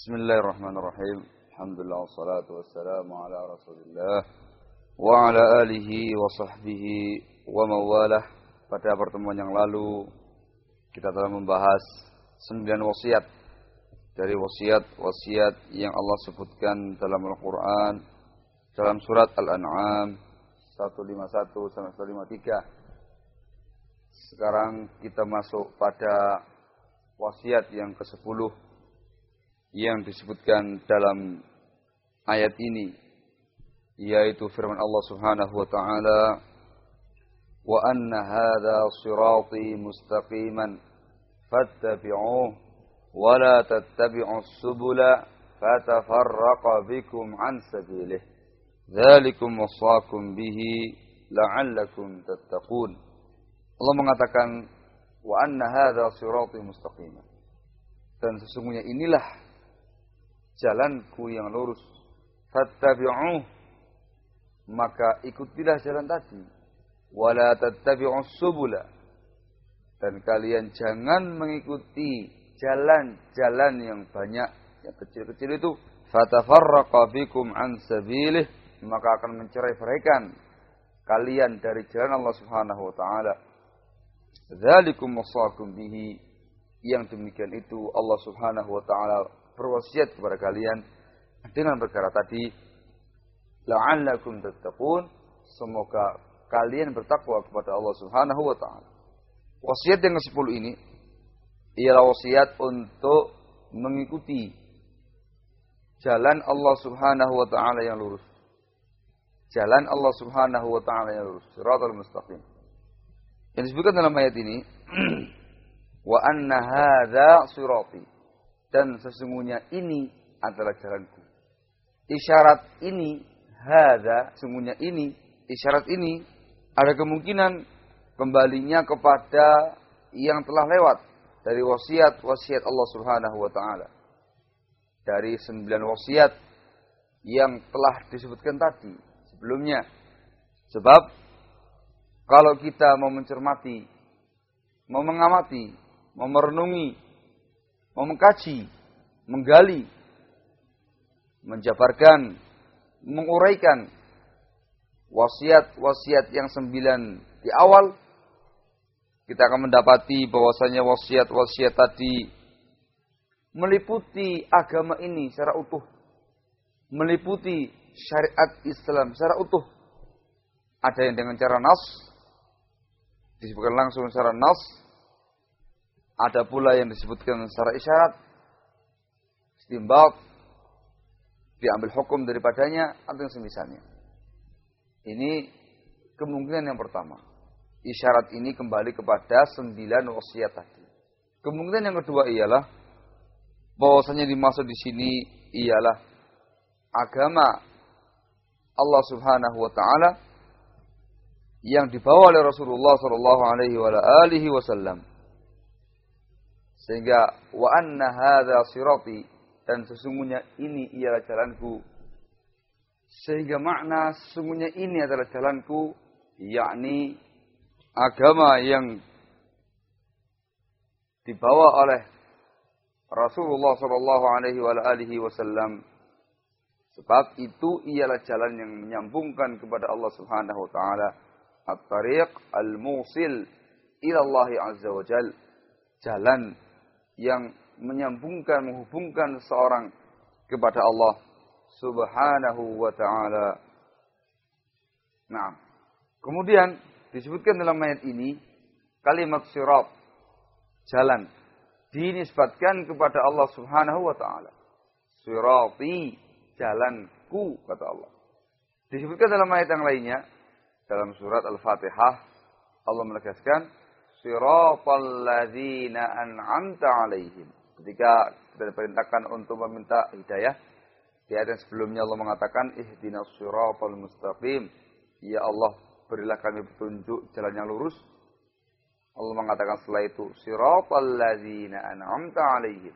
Bismillahirrahmanirrahim. Alhamdulillah wassalatu wassalamu ala Rasulillah wa ala alihi wa sahbihi wa mawalah. Pada pertemuan yang lalu kita telah membahas sembilan wasiat dari wasiat-wasiat yang Allah sebutkan dalam Al-Qur'an dalam surat Al-An'am 151 sampai 153. Sekarang kita masuk pada wasiat yang ke-10 yang disebutkan dalam ayat ini yaitu firman Allah Subhanahu wa taala wa anna hadha sirati mustaqiman fattabi'uhu wa la tattabi'us subula fatafarraqa bikum an sabilihi dzalikum wasaqum bihi la'allakum tattaqun. Allah mengatakan wa anna hadha sirati mustaqiman. Dan sesungguhnya inilah jalanku yang lurus. Fattabi'uh. Maka ikutilah jalan tadi. Wala tattabi'us subula. Dan kalian jangan mengikuti jalan-jalan yang banyak, yang kecil-kecil itu. Fatafarraqa bikum an sabilih. Maka akan mencerai-beraikan kalian dari jalan Allah Subhanahu wa taala. Dzalikum wasaqum bihi. Yang demikian itu Allah Subhanahu wa taala berwasiat kepada kalian dengan perkara tadi la'allakum tattaqun semoga kalian bertakwa kepada Allah Subhanahu wa taala. Wasiat yang ke-10 ini ialah wasiat untuk mengikuti jalan Allah Subhanahu wa taala yang lurus. Jalan Allah Subhanahu wa taala yang lurus, siratal mustaqim. Yang disebutkan dalam ayat ini wa anna hadza sirati dan sesungguhnya ini adalah jalanku. Isyarat ini, hada, sesungguhnya ini, isyarat ini, ada kemungkinan kembalinya kepada yang telah lewat dari wasiat-wasiat Allah Subhanahu wa taala. Dari sembilan wasiat yang telah disebutkan tadi sebelumnya. Sebab kalau kita mau mencermati, mau mengamati, mau merenungi mengkaji, menggali, menjabarkan, menguraikan wasiat-wasiat yang sembilan di awal, kita akan mendapati bahwasanya wasiat-wasiat tadi meliputi agama ini secara utuh, meliputi syariat Islam secara utuh. Ada yang dengan cara nas, disebutkan langsung secara nas, ada pula yang disebutkan secara isyarat, istimbat, diambil hukum daripadanya, atau yang semisalnya. Ini kemungkinan yang pertama. Isyarat ini kembali kepada sembilan wasiat tadi. Kemungkinan yang kedua ialah bahwasanya dimaksud di sini ialah agama Allah Subhanahu wa taala yang dibawa oleh Rasulullah sallallahu alaihi wasallam sehingga wa anna hadza sirati dan sesungguhnya ini ialah jalanku. Sehingga makna sesungguhnya ini adalah jalanku yakni agama yang dibawa oleh Rasulullah sallallahu alaihi wasallam. Sebab itu ialah jalan yang menyambungkan kepada Allah Subhanahu wa taala. At-tariq al-musil ila Allah azza wa jal. Jalan yang menyambungkan, menghubungkan seorang kepada Allah Subhanahu wa taala. Nah, kemudian disebutkan dalam ayat ini kalimat sirat jalan dinisbatkan kepada Allah Subhanahu wa taala. Sirati jalanku kata Allah. Disebutkan dalam ayat yang lainnya dalam surat Al-Fatihah Allah menegaskan siratal ladzina an'amta alaihim. Ketika kita diperintahkan untuk meminta hidayah, di ayat yang sebelumnya Allah mengatakan ihdinas siratal mustaqim. Ya Allah, berilah kami petunjuk jalan yang lurus. Allah mengatakan setelah itu siratal ladzina an'amta alaihim.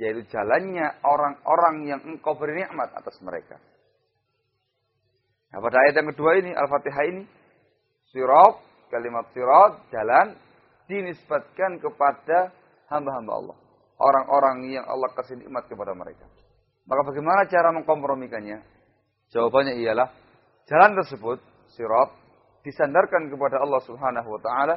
Yaitu jalannya orang-orang yang engkau beri nikmat atas mereka. Nah, pada ayat yang kedua ini, Al-Fatihah ini, sirat kalimat sirat, jalan, dinisbatkan kepada hamba-hamba Allah. orang-orang yang Allah kasih nikmat kepada mereka. Maka bagaimana cara mengkompromikannya? Jawabannya ialah jalan tersebut, sirat, disandarkan kepada Allah Subhanahu wa taala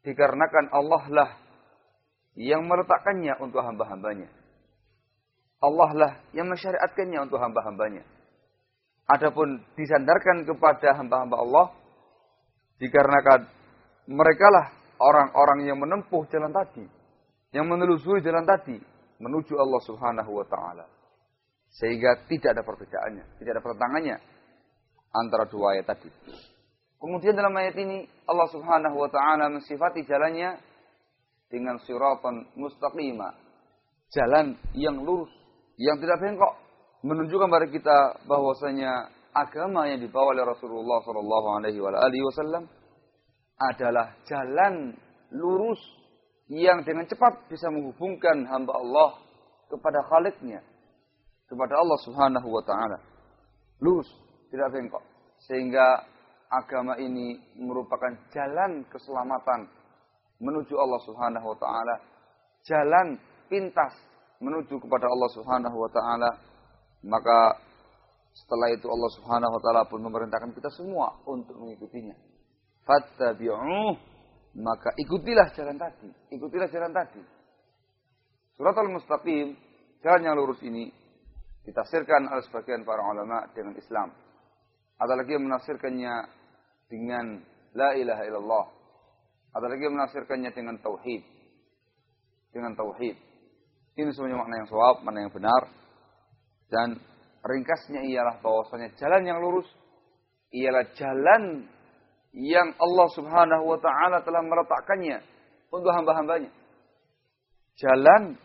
dikarenakan Allah lah yang meletakkannya untuk hamba-hambanya. Allah lah yang mensyariatkannya untuk hamba-hambanya. Adapun disandarkan kepada hamba-hamba Allah dikarenakan mereka lah orang-orang yang menempuh jalan tadi, yang menelusuri jalan tadi menuju Allah Subhanahu wa taala. Sehingga tidak ada perbedaannya, tidak ada pertentangannya antara dua ayat tadi. Kemudian dalam ayat ini Allah Subhanahu wa taala mensifati jalannya dengan siratan mustaqimah. Jalan yang lurus, yang tidak bengkok, menunjukkan kepada kita bahwasanya agama yang dibawa oleh Rasulullah sallallahu alaihi wasallam adalah jalan lurus yang dengan cepat bisa menghubungkan hamba Allah kepada Khaliknya, kepada Allah Subhanahu wa taala. Lurus, tidak bengkok. Sehingga agama ini merupakan jalan keselamatan menuju Allah Subhanahu wa taala, jalan pintas menuju kepada Allah Subhanahu wa taala, maka setelah itu Allah Subhanahu wa taala pun memerintahkan kita semua untuk mengikutinya. Fattabi'uh, maka ikutilah jalan tadi, ikutilah jalan tadi. Surat Al-Mustaqim, jalan yang lurus ini ditafsirkan oleh sebagian para ulama dengan Islam. Ada lagi yang menafsirkannya dengan la ilaha illallah. Ada lagi yang menafsirkannya dengan tauhid. Dengan tauhid. Ini semuanya makna yang suap, mana yang benar. Dan ringkasnya ialah bahwasanya jalan yang lurus ialah jalan yang Allah Subhanahu wa taala telah meletakkannya untuk hamba-hambanya. Jalan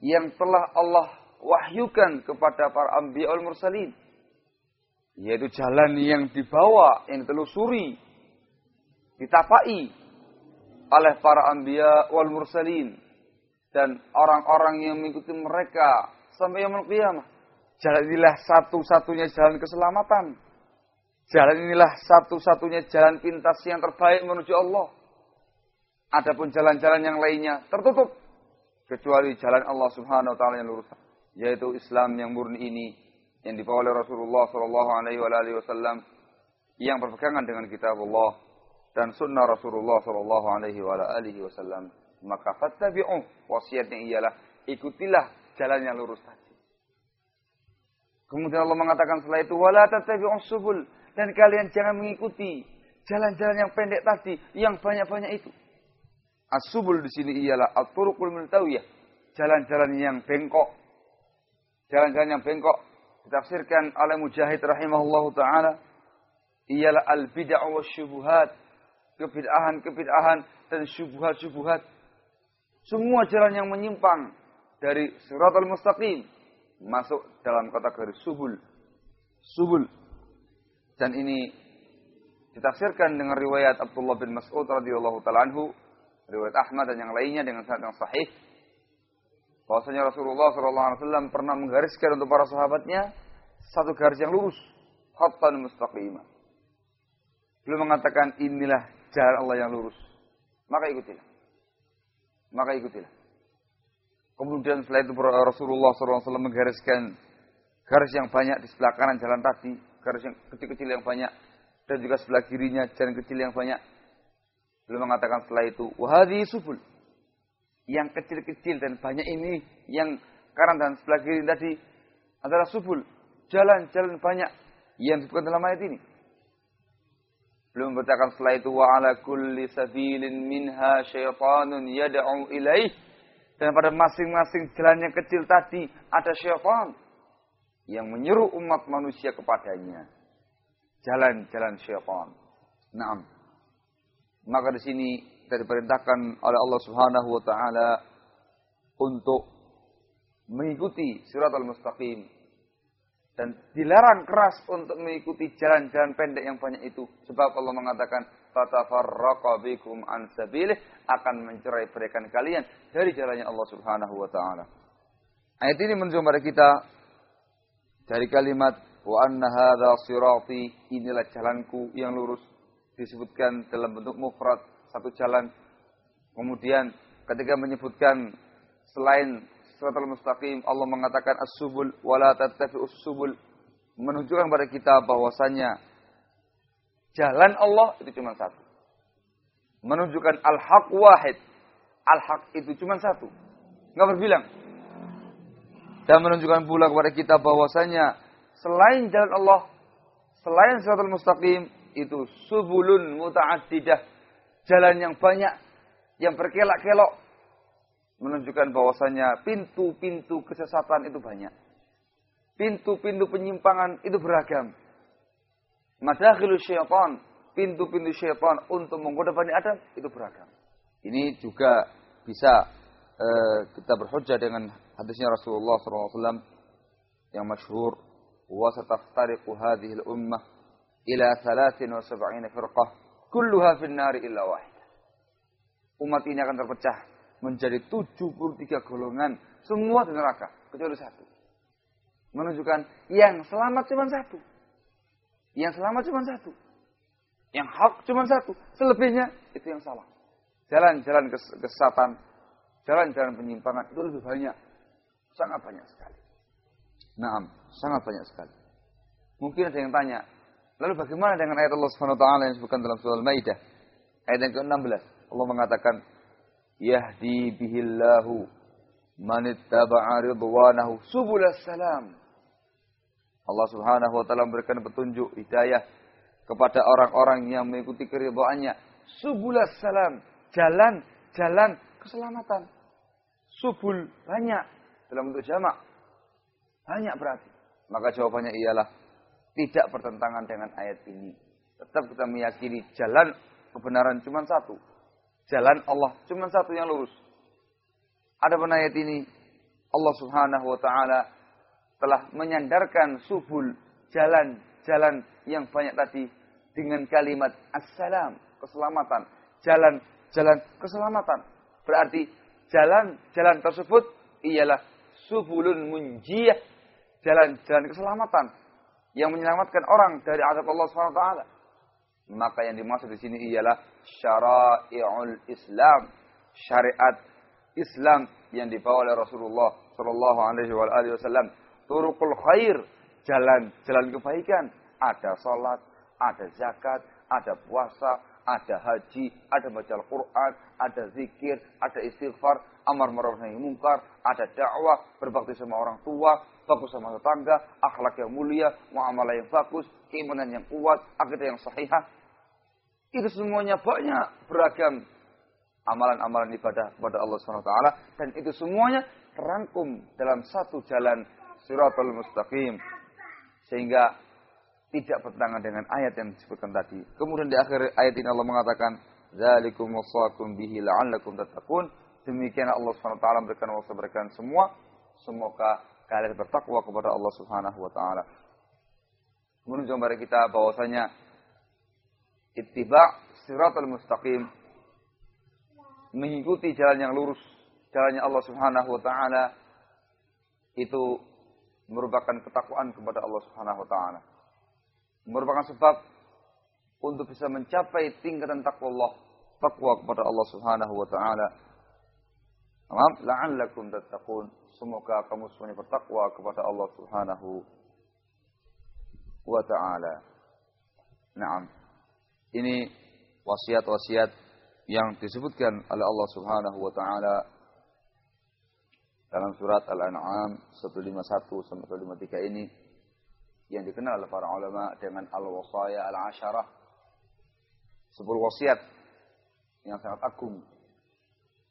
yang telah Allah wahyukan kepada para anbiya wal mursalin yaitu jalan yang dibawa, yang ditelusuri, ditapai oleh para anbiya wal mursalin dan orang-orang yang mengikuti mereka sampai yang qiyamah. Jalan inilah satu-satunya jalan keselamatan. Jalan inilah satu-satunya jalan pintas yang terbaik menuju Allah. Adapun jalan-jalan yang lainnya tertutup kecuali jalan Allah Subhanahu wa taala yang lurus, yaitu Islam yang murni ini yang dibawa oleh Rasulullah Shallallahu Alaihi Wasallam yang berpegangan dengan kitab Allah dan sunnah Rasulullah Shallallahu Alaihi Wasallam maka fattabi'u wasiatnya ialah ikutilah jalan yang lurus tadi. Kemudian Allah mengatakan setelah itu wala tattabi'u subul. Dan kalian jangan mengikuti jalan-jalan yang pendek tadi yang banyak-banyak itu. As-subul di sini ialah at-turuqul multawiyah, jalan-jalan yang bengkok. Jalan-jalan yang bengkok. Ditafsirkan oleh Mujahid rahimahullah taala. Ialah al bid'ah wa syubuhat. Kebid'ahan-kebid'ahan dan syubhat-syubhat semua jalan yang menyimpang dari siratal mustaqim masuk dalam kategori subul subul dan ini ditafsirkan dengan riwayat Abdullah bin Mas'ud radhiyallahu taala anhu riwayat Ahmad dan yang lainnya dengan sanad yang sahih bahwasanya Rasulullah SAW pernah menggariskan untuk para sahabatnya satu garis yang lurus, khattan mustaqimah. Beliau mengatakan inilah jalan Allah yang lurus. Maka ikutilah. Maka ikutilah. Kemudian setelah itu Rasulullah SAW menggariskan garis yang banyak di sebelah kanan jalan tadi, garis yang kecil-kecil yang banyak, dan juga sebelah kirinya jalan kecil yang banyak. Beliau mengatakan setelah itu, wahadi subul yang kecil-kecil dan banyak ini yang kanan dan sebelah kiri tadi adalah subul, jalan-jalan banyak yang disebutkan dalam ayat ini. Belum berkatakan setelah itu wa ala kulli sabilin minha syaitanun yad'u ilaih dan pada masing-masing jalan yang kecil tadi ada syaitan yang menyuruh umat manusia kepadanya. Jalan-jalan syaitan. Naam. Maka di sini kita diperintahkan oleh Allah Subhanahu wa taala untuk mengikuti surat al-mustaqim dan dilarang keras untuk mengikuti jalan-jalan pendek yang banyak itu sebab Allah mengatakan fatafarraqa bikum an sabilih akan mencerai berikan kalian dari jalannya Allah Subhanahu wa taala. Ayat ini menunjukkan kepada kita dari kalimat wa anna hadza sirati inilah jalanku yang lurus disebutkan dalam bentuk mufrad satu jalan. Kemudian ketika menyebutkan selain siratal mustaqim Allah mengatakan as-subul wala tattabi'us subul menunjukkan pada kita bahwasanya jalan Allah itu cuma satu. Menunjukkan al-haq wahid. Al-haq itu cuma satu. Enggak berbilang. Dan menunjukkan pula kepada kita bahwasanya selain jalan Allah, selain siratal mustaqim itu subulun muta'addidah. Jalan yang banyak, yang berkelak-kelok, menunjukkan bahwasanya pintu-pintu kesesatan itu banyak. Pintu-pintu penyimpangan itu beragam. Madakhilus syaitan, pintu-pintu syaitan untuk menggoda Bani Adam itu beragam. Ini juga bisa uh, kita berhujjah dengan hadisnya Rasulullah SAW yang masyhur wa sataftariqu hadhihi al-ummah ila 73 firqah kulluha fin nari illa wahidah. Umat ini akan terpecah menjadi 73 golongan, semua di neraka, kecuali satu. Menunjukkan yang selamat cuma satu. Yang selamat cuma satu. Yang hak cuma satu. Selebihnya itu yang salah. Jalan-jalan kesesatan, jalan-jalan penyimpangan itu lebih banyak. Sangat banyak sekali. Naam, sangat banyak sekali. Mungkin ada yang tanya, lalu bagaimana dengan ayat Allah Subhanahu wa taala yang disebutkan dalam surah Al-Maidah? Ayat yang ke-16. Allah mengatakan, yahdi bihillahu man ittaba'a ridwanahu subulas salam. Allah Subhanahu wa taala memberikan petunjuk hidayah kepada orang-orang yang mengikuti keridhaannya. Subulas salam, jalan-jalan keselamatan. Subul banyak dalam bentuk jamak. Banyak berarti. Maka jawabannya ialah tidak bertentangan dengan ayat ini. Tetap kita meyakini jalan kebenaran cuma satu, Jalan Allah cuma satu yang lurus. Ada ayat ini Allah Subhanahu wa taala telah menyandarkan subul jalan-jalan yang banyak tadi dengan kalimat assalam, keselamatan. Jalan-jalan keselamatan. Berarti jalan-jalan tersebut ialah subulun munjiyah, jalan-jalan keselamatan yang menyelamatkan orang dari azab Allah taala. Maka yang dimaksud di sini ialah syara'i'ul Islam, syariat Islam yang dibawa oleh Rasulullah sallallahu alaihi wasallam. Turuqul khair, jalan-jalan kebaikan. Ada salat, ada zakat, ada puasa, ada haji, ada baca Al-Quran, ada zikir, ada istighfar, amar ma'ruf nahi mungkar, ada dakwah, berbakti sama orang tua, bagus sama tetangga, akhlak yang mulia, muamalah yang bagus, keimanan yang kuat, akidah yang sahihah, itu semuanya banyak beragam amalan-amalan ibadah kepada Allah SWT. Dan itu semuanya terangkum dalam satu jalan siratul mustaqim. Sehingga tidak bertentangan dengan ayat yang disebutkan tadi. Kemudian di akhir ayat ini Allah mengatakan, Zalikum wasakum bihi la'allakum tatakun. Demikian Allah SWT memberikan wasa berikan semua. Semoga kalian bertakwa kepada Allah Subhanahu wa taala. Menunjukkan kepada kita bahwasanya ittiba siratal mustaqim mengikuti jalan yang lurus jalannya Allah Subhanahu wa taala itu merupakan ketakwaan kepada Allah Subhanahu wa taala. Merupakan sebab untuk bisa mencapai tingkatan takwa Allah takwa kepada Allah Subhanahu wa taala. La'allakum tattaqun. Semoga kamu semuanya bertakwa kepada Allah Subhanahu wa taala. Naam. Ini wasiat-wasiat yang disebutkan oleh Allah Subhanahu wa taala dalam surat Al-An'am 151 sampai 153 ini yang dikenal oleh para ulama dengan al-wasaya al-asyarah. Sepuluh wasiat yang sangat agung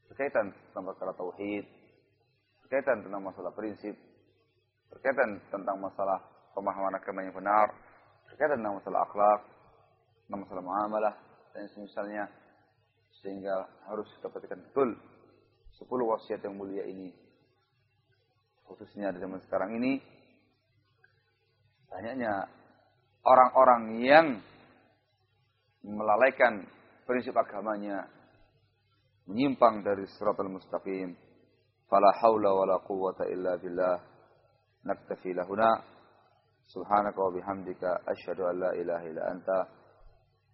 berkaitan tentang perkara tauhid, berkaitan tentang masalah prinsip, berkaitan tentang masalah pemahaman agama yang benar, berkaitan tentang masalah akhlak, masalah muamalah dan semisalnya sehingga harus kita perhatikan betul sepuluh wasiat yang mulia ini khususnya di zaman sekarang ini banyaknya orang-orang yang melalaikan prinsip agamanya menyimpang dari suratul mustaqim. Fala haula wala quwwata illa billah. Naktafi lahuna. Subhanaka wa bihamdika asyhadu an la ilaha illa anta.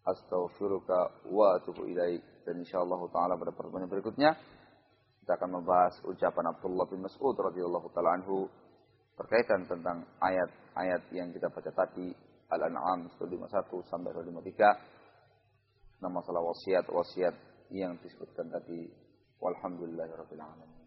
Astaghfiruka wa atubu ilaik. Dan insyaallah taala pada pertemuan berikutnya kita akan membahas ucapan Abdullah bin Mas'ud radhiyallahu taala anhu berkaitan tentang ayat-ayat yang kita baca tadi Al-An'am 151 sampai 153 nama masalah wasiat-wasiat yang disebutkan tadi. Walhamdulillahirabbil alamin